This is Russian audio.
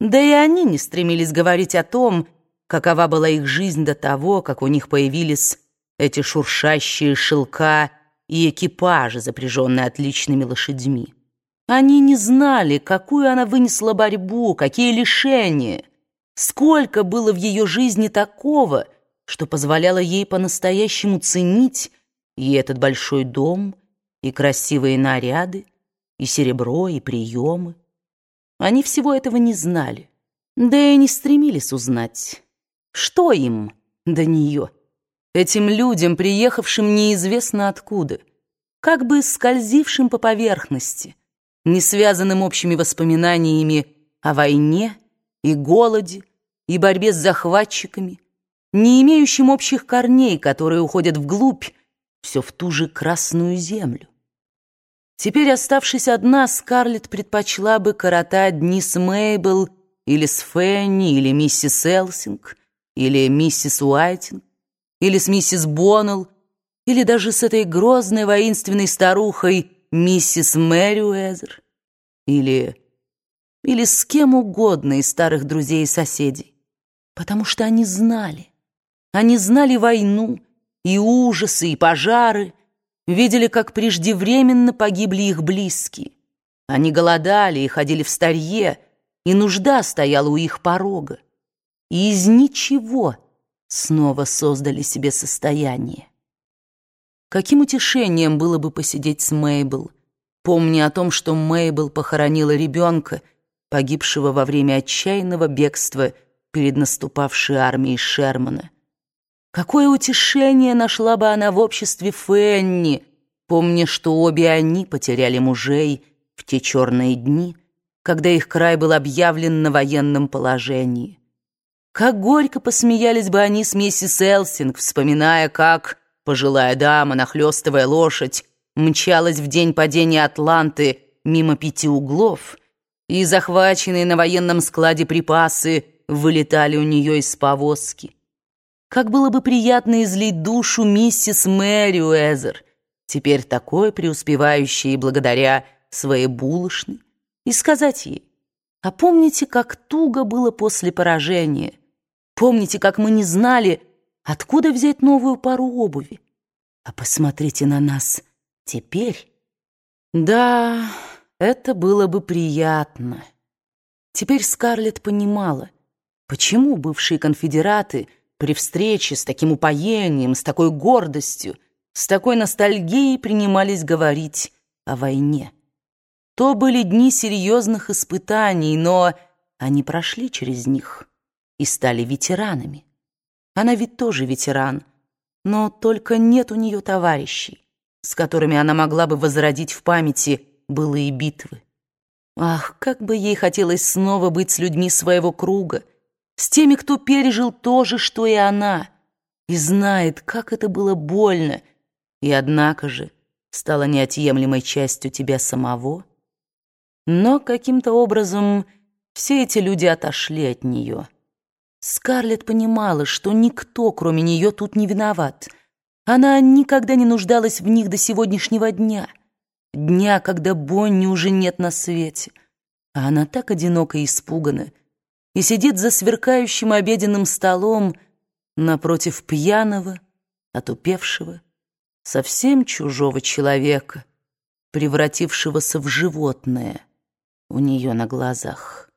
Да и они не стремились говорить о том, какова была их жизнь до того, как у них появились эти шуршащие шелка и экипажи, запряженные отличными лошадьми. Они не знали, какую она вынесла борьбу, какие лишения, сколько было в ее жизни такого, что позволяло ей по-настоящему ценить и этот большой дом, и красивые наряды, и серебро, и приемы. Они всего этого не знали, да и не стремились узнать. Что им до нее? Этим людям, приехавшим неизвестно откуда, как бы скользившим по поверхности, не связанным общими воспоминаниями о войне и голоде, и борьбе с захватчиками, не имеющим общих корней, которые уходят вглубь, все в ту же красную землю. Теперь, оставшись одна, Скарлетт предпочла бы коротать дни с Мейбл или с Фенни, или миссис Элсинг, или миссис Уайтинг, или с миссис Боннелл, или даже с этой грозной воинственной старухой миссис Мэри Уэзер, или... или с кем угодно из старых друзей и соседей, потому что они знали. Они знали войну, и ужасы, и пожары, видели, как преждевременно погибли их близкие. Они голодали и ходили в старье, и нужда стояла у их порога. И из ничего снова создали себе состояние. Каким утешением было бы посидеть с Мейбл, помня о том, что Мейбл похоронила ребенка, погибшего во время отчаянного бегства перед наступавшей армией Шермана. Какое утешение нашла бы она в обществе Фенни, помня, что обе они потеряли мужей в те черные дни, когда их край был объявлен на военном положении. Как горько посмеялись бы они с миссис Элсинг, вспоминая, как пожилая дама, нахлёстывая лошадь, мчалась в день падения Атланты мимо пяти углов, и захваченные на военном складе припасы вылетали у нее из повозки. Как было бы приятно излить душу миссис Мэри Уэзер, теперь такой преуспевающей благодаря своей булочной, и сказать ей, а помните, как туго было после поражения? Помните, как мы не знали, откуда взять новую пару обуви? А посмотрите на нас теперь. Да, это было бы приятно. Теперь Скарлетт понимала, почему бывшие конфедераты — при встрече с таким упоением, с такой гордостью, с такой ностальгией принимались говорить о войне. То были дни серьезных испытаний, но они прошли через них и стали ветеранами. Она ведь тоже ветеран, но только нет у нее товарищей, с которыми она могла бы возродить в памяти былые битвы. Ах, как бы ей хотелось снова быть с людьми своего круга, с теми, кто пережил то же, что и она, и знает, как это было больно, и однако же стало неотъемлемой частью тебя самого. Но каким-то образом все эти люди отошли от нее. Скарлетт понимала, что никто, кроме нее, тут не виноват. Она никогда не нуждалась в них до сегодняшнего дня, дня, когда Бонни уже нет на свете. А она так одинока и испугана, и сидит за сверкающим обеденным столом напротив пьяного, отупевшего, совсем чужого человека, превратившегося в животное у нее на глазах.